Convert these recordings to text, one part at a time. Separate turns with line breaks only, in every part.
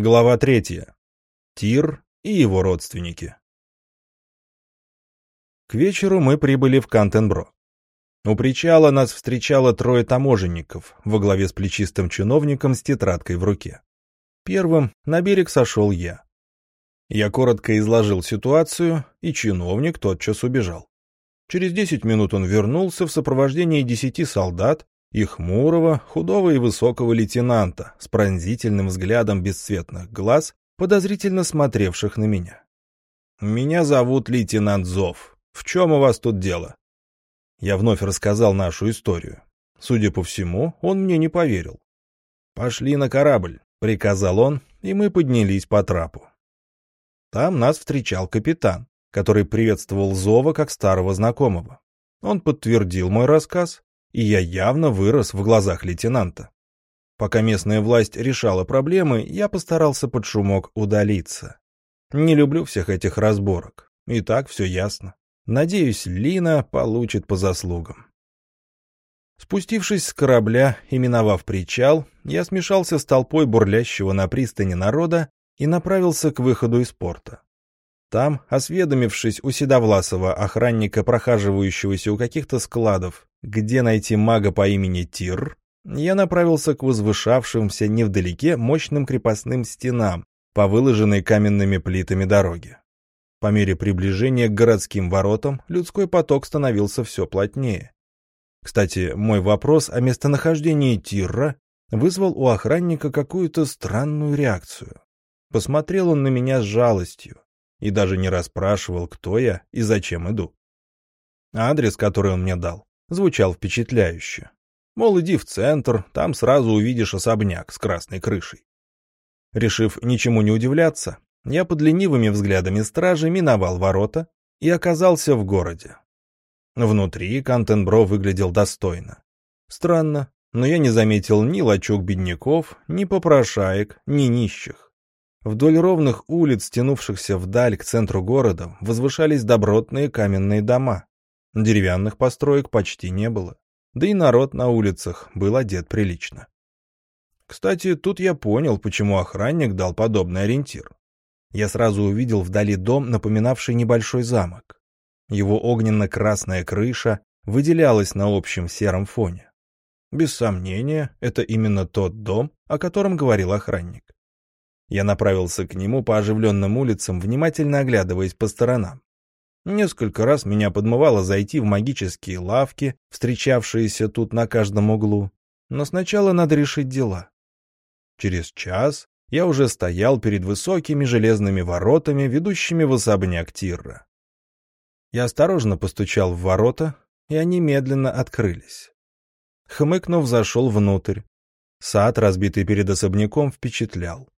Глава третья. Тир и его родственники. К вечеру мы прибыли в Кантенбро. У причала нас встречало трое таможенников во главе с плечистым чиновником с тетрадкой в руке. Первым на берег сошел я. Я коротко изложил ситуацию, и чиновник тотчас убежал. Через десять минут он вернулся в сопровождении десяти солдат и хмурого, худого и высокого лейтенанта с пронзительным взглядом бесцветных глаз, подозрительно смотревших на меня. «Меня зовут лейтенант Зов. В чем у вас тут дело?» Я вновь рассказал нашу историю. Судя по всему, он мне не поверил. «Пошли на корабль», — приказал он, и мы поднялись по трапу. Там нас встречал капитан, который приветствовал Зова как старого знакомого. Он подтвердил мой рассказ, и я явно вырос в глазах лейтенанта. Пока местная власть решала проблемы, я постарался под шумок удалиться. Не люблю всех этих разборок. И так все ясно. Надеюсь, Лина получит по заслугам. Спустившись с корабля и миновав причал, я смешался с толпой бурлящего на пристани народа и направился к выходу из порта. Там, осведомившись у седовласого охранника, прохаживающегося у каких-то складов, где найти мага по имени Тир, я направился к возвышавшимся невдалеке мощным крепостным стенам по выложенной каменными плитами дороге. По мере приближения к городским воротам людской поток становился все плотнее. Кстати, мой вопрос о местонахождении Тирра вызвал у охранника какую-то странную реакцию. Посмотрел он на меня с жалостью и даже не расспрашивал, кто я и зачем иду. Адрес, который он мне дал, звучал впечатляюще. Мол, иди в центр, там сразу увидишь особняк с красной крышей. Решив ничему не удивляться, я под ленивыми взглядами стражи миновал ворота и оказался в городе. Внутри Кантенбро выглядел достойно. Странно, но я не заметил ни лачуг бедняков, ни попрошаек, ни нищих. Вдоль ровных улиц, тянувшихся вдаль к центру города, возвышались добротные каменные дома. Деревянных построек почти не было. Да и народ на улицах был одет прилично. Кстати, тут я понял, почему охранник дал подобный ориентир. Я сразу увидел вдали дом, напоминавший небольшой замок. Его огненно-красная крыша выделялась на общем сером фоне. Без сомнения, это именно тот дом, о котором говорил охранник. Я направился к нему по оживленным улицам, внимательно оглядываясь по сторонам. Несколько раз меня подмывало зайти в магические лавки, встречавшиеся тут на каждом углу. Но сначала надо решить дела. Через час я уже стоял перед высокими железными воротами, ведущими в особняк Тирра. Я осторожно постучал в ворота, и они медленно открылись. Хмыкнув, зашел внутрь. Сад, разбитый перед особняком, впечатлял.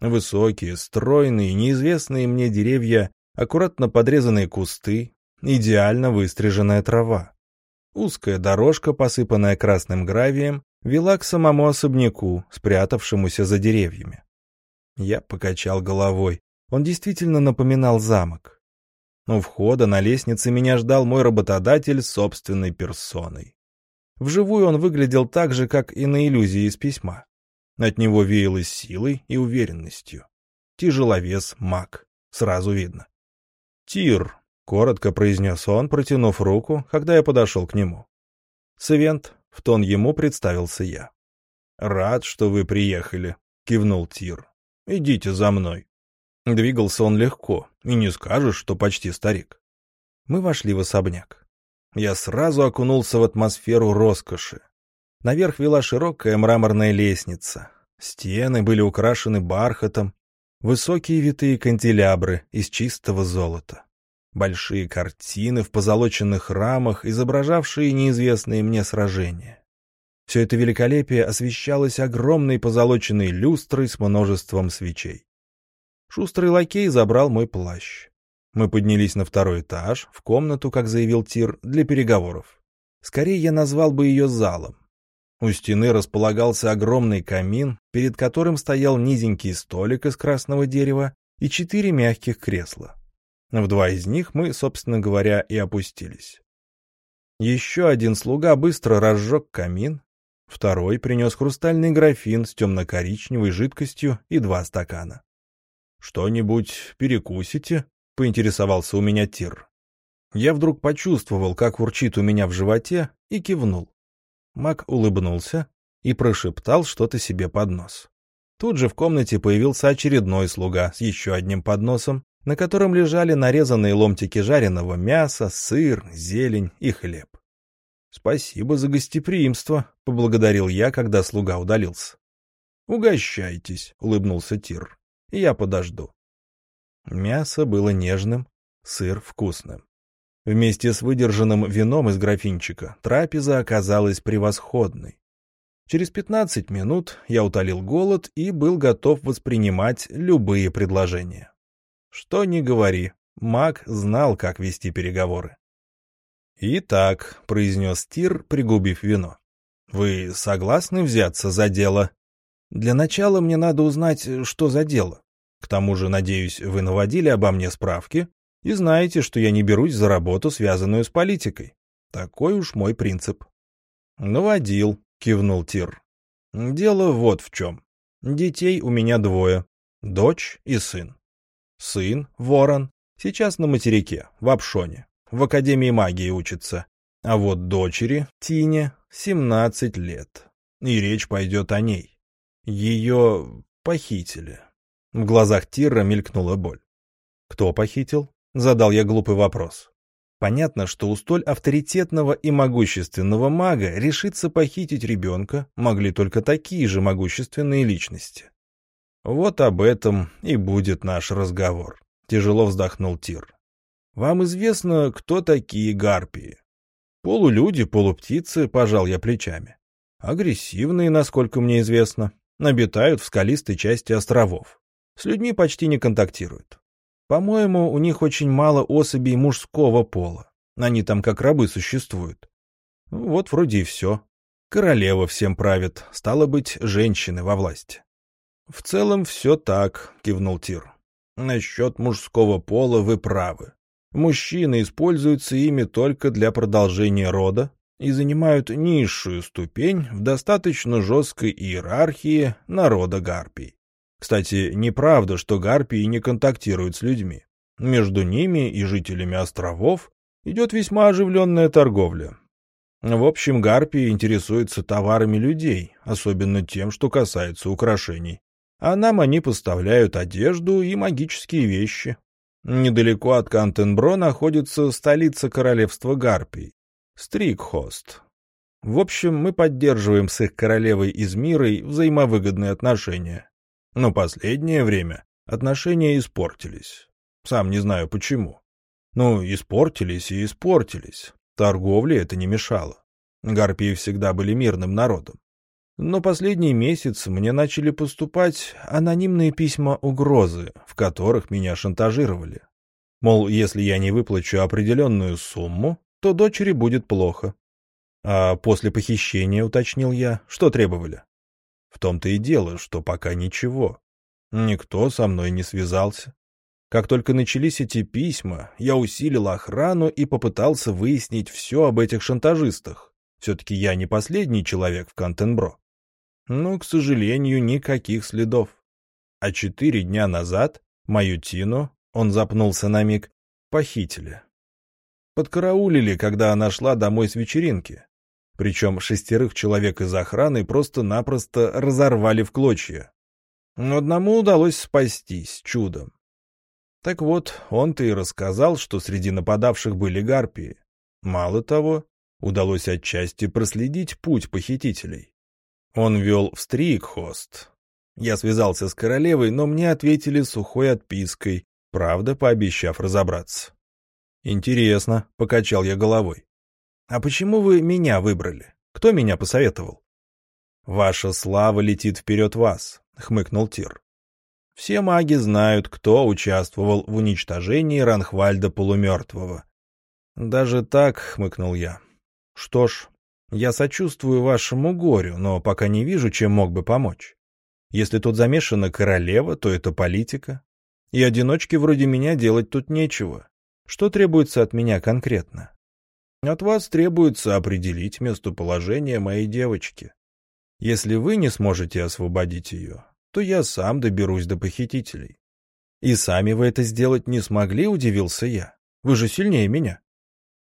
Высокие, стройные, неизвестные мне деревья, аккуратно подрезанные кусты, идеально выстриженная трава. Узкая дорожка, посыпанная красным гравием, вела к самому особняку, спрятавшемуся за деревьями. Я покачал головой. Он действительно напоминал замок. У входа на лестнице меня ждал мой работодатель собственной персоной. Вживую он выглядел так же, как и на иллюзии из письма. От него веяло силой и уверенностью. Тяжеловес маг, сразу видно. «Тир», — коротко произнес он, протянув руку, когда я подошел к нему. «Севент», — в тон ему представился я. «Рад, что вы приехали», — кивнул Тир. «Идите за мной». Двигался он легко, и не скажешь, что почти старик. Мы вошли в особняк. Я сразу окунулся в атмосферу роскоши, Наверх вела широкая мраморная лестница. Стены были украшены бархатом, высокие витые канделябры из чистого золота. Большие картины в позолоченных рамах, изображавшие неизвестные мне сражения. Все это великолепие освещалось огромной позолоченной люстрой с множеством свечей. Шустрый лакей забрал мой плащ. Мы поднялись на второй этаж, в комнату, как заявил Тир, для переговоров. Скорее я назвал бы ее залом. У стены располагался огромный камин, перед которым стоял низенький столик из красного дерева и четыре мягких кресла. В два из них мы, собственно говоря, и опустились. Еще один слуга быстро разжег камин, Второй принес хрустальный графин с темно-коричневой жидкостью и два стакана. «Что-нибудь перекусите?» — поинтересовался у меня Тир. Я вдруг почувствовал, как урчит у меня в животе, и кивнул. Мак улыбнулся и прошептал что-то себе под нос. Тут же в комнате появился очередной слуга с еще одним подносом, на котором лежали нарезанные ломтики жареного мяса, сыр, зелень и хлеб. «Спасибо за гостеприимство», — поблагодарил я, когда слуга удалился. «Угощайтесь», — улыбнулся Тир. «Я подожду». Мясо было нежным, сыр вкусным. Вместе с выдержанным вином из графинчика трапеза оказалась превосходной. Через пятнадцать минут я утолил голод и был готов воспринимать любые предложения. Что ни говори, маг знал, как вести переговоры. «Итак», — произнес Тир, пригубив вино, — «вы согласны взяться за дело?» «Для начала мне надо узнать, что за дело. К тому же, надеюсь, вы наводили обо мне справки и знаете, что я не берусь за работу, связанную с политикой. Такой уж мой принцип». «Наводил», — кивнул Тир. «Дело вот в чем. Детей у меня двое. Дочь и сын. Сын, Ворон, сейчас на материке, в Апшоне, в Академии магии учится. А вот дочери, Тине, 17 лет. И речь пойдет о ней. Ее похитили». В глазах Тира мелькнула боль. «Кто похитил?» — задал я глупый вопрос. Понятно, что у столь авторитетного и могущественного мага решиться похитить ребенка могли только такие же могущественные личности. Вот об этом и будет наш разговор. Тяжело вздохнул Тир. Вам известно, кто такие гарпии? Полулюди, полуптицы, пожал я плечами. Агрессивные, насколько мне известно, обитают в скалистой части островов. С людьми почти не контактируют. По-моему, у них очень мало особей мужского пола. Они там как рабы существуют. Вот вроде и все. Королева всем правит, стало быть, женщины во власти. — В целом все так, — кивнул Тир. — Насчет мужского пола вы правы. Мужчины используются ими только для продолжения рода и занимают низшую ступень в достаточно жесткой иерархии народа гарпий. Кстати, неправда, что гарпии не контактируют с людьми. Между ними и жителями островов идет весьма оживленная торговля. В общем, гарпии интересуются товарами людей, особенно тем, что касается украшений. А нам они поставляют одежду и магические вещи. Недалеко от Кантенбро находится столица королевства гарпий — Стрикхост. В общем, мы поддерживаем с их королевой Измирой взаимовыгодные отношения. Но последнее время отношения испортились. Сам не знаю почему. Ну, испортились и испортились. Торговле это не мешало. Гарпии всегда были мирным народом. Но последний месяц мне начали поступать анонимные письма угрозы, в которых меня шантажировали. Мол, если я не выплачу определенную сумму, то дочери будет плохо. А после похищения, уточнил я, что требовали? В том-то и дело, что пока ничего. Никто со мной не связался. Как только начались эти письма, я усилил охрану и попытался выяснить все об этих шантажистах. Все-таки я не последний человек в Кантенбро. Но, к сожалению, никаких следов. А четыре дня назад мою Тину, он запнулся на миг, похитили. Подкараулили, когда она шла домой с вечеринки. Причем шестерых человек из охраны просто-напросто разорвали в клочья. Но одному удалось спастись чудом. Так вот, он-то и рассказал, что среди нападавших были гарпии. Мало того, удалось отчасти проследить путь похитителей. Он вел в Стрикхост. Я связался с королевой, но мне ответили сухой отпиской, правда, пообещав разобраться. «Интересно», — покачал я головой. «А почему вы меня выбрали? Кто меня посоветовал?» «Ваша слава летит вперед вас», — хмыкнул Тир. «Все маги знают, кто участвовал в уничтожении Ранхвальда полумертвого». «Даже так», — хмыкнул я. «Что ж, я сочувствую вашему горю, но пока не вижу, чем мог бы помочь. Если тут замешана королева, то это политика. И одиночке вроде меня делать тут нечего. Что требуется от меня конкретно?» От вас требуется определить местоположение моей девочки. Если вы не сможете освободить ее, то я сам доберусь до похитителей. И сами вы это сделать не смогли, удивился я. Вы же сильнее меня.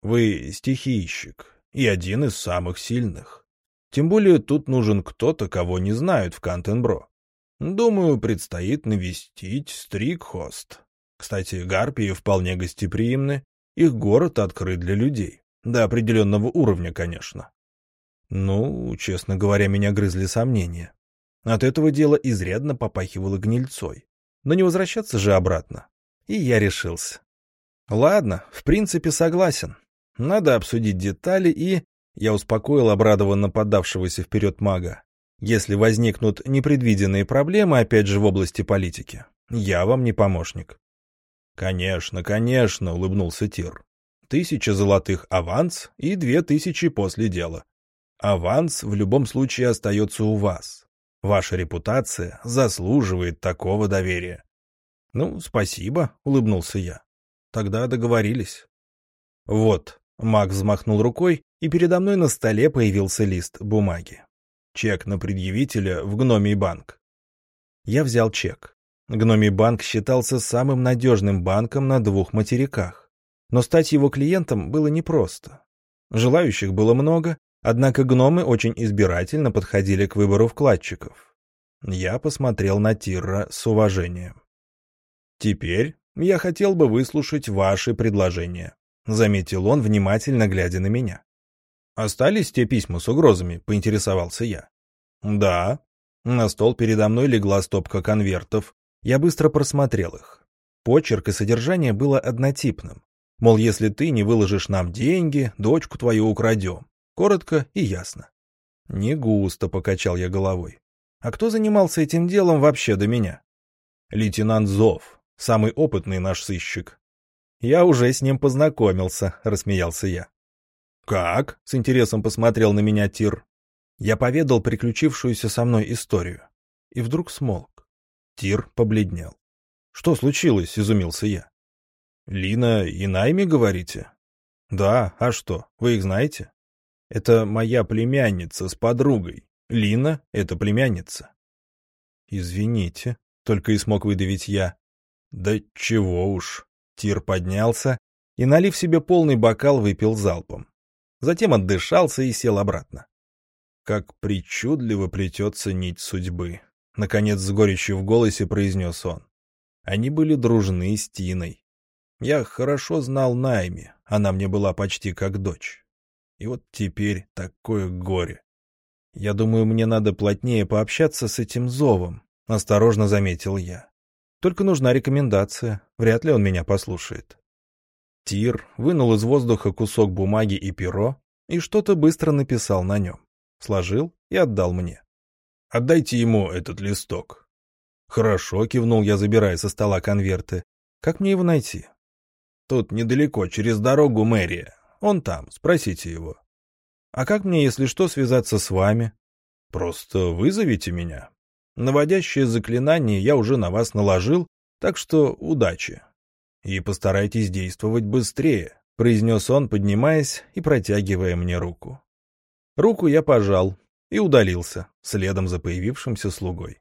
Вы стихийщик и один из самых сильных. Тем более тут нужен кто-то, кого не знают в Кантенбро. Думаю, предстоит навестить Стрикхост. Кстати, гарпии вполне гостеприимны, их город открыт для людей. До определенного уровня, конечно. Ну, честно говоря, меня грызли сомнения. От этого дела изрядно попахивало гнильцой. Но не возвращаться же обратно. И я решился. Ладно, в принципе согласен. Надо обсудить детали и... Я успокоил обрадованно поддавшегося вперед мага. Если возникнут непредвиденные проблемы, опять же, в области политики, я вам не помощник. Конечно, конечно, улыбнулся Тир. Тысяча золотых аванс и две тысячи после дела. Аванс в любом случае остается у вас. Ваша репутация заслуживает такого доверия. Ну, спасибо, улыбнулся я. Тогда договорились. Вот, Маг взмахнул рукой, и передо мной на столе появился лист бумаги. Чек на предъявителя в Гномий банк. Я взял чек. Гномий банк считался самым надежным банком на двух материках. Но стать его клиентом было непросто. Желающих было много, однако гномы очень избирательно подходили к выбору вкладчиков. Я посмотрел на Тирра с уважением. Теперь я хотел бы выслушать ваши предложения. — заметил он, внимательно глядя на меня. «Остались те письма с угрозами?» — поинтересовался я. «Да». На стол передо мной легла стопка конвертов. Я быстро просмотрел их. Почерк и содержание было однотипным. Мол, если ты не выложишь нам деньги, дочку твою украдем. Коротко и ясно. Не густо, покачал я головой. А кто занимался этим делом вообще до меня? Лейтенант Зов, самый опытный наш сыщик. «Я уже с ним познакомился», — рассмеялся я. «Как?» — с интересом посмотрел на меня Тир. Я поведал приключившуюся со мной историю. И вдруг смолк. Тир побледнел. «Что случилось?» — изумился я. «Лина и Найми, говорите?» «Да, а что, вы их знаете?» «Это моя племянница с подругой. Лина — это племянница». «Извините», — только и смог выдавить я. «Да чего уж», Тир поднялся и, налив себе полный бокал, выпил залпом. Затем отдышался и сел обратно. Как причудливо плетется нить судьбы. Наконец, с горечью в голосе произнес он. Они были дружны с Тиной. Я хорошо знал Найми, она мне была почти как дочь. И вот теперь такое горе. Я думаю, мне надо плотнее пообщаться с этим зовом, осторожно заметил я. Только нужна рекомендация. Вряд ли он меня послушает. Тир вынул из воздуха кусок бумаги и перо и что-то быстро написал на нем. Сложил и отдал мне. «Отдайте ему этот листок». «Хорошо», — кивнул я, забирая со стола конверты. «Как мне его найти?» «Тут недалеко, через дорогу мэрия. Он там, спросите его». «А как мне, если что, связаться с вами?» «Просто вызовите меня. Наводящее заклинание я уже на вас наложил, так что удачи. И постарайтесь действовать быстрее, произнес он, поднимаясь и протягивая мне руку. Руку я пожал и удалился, следом за появившимся слугой.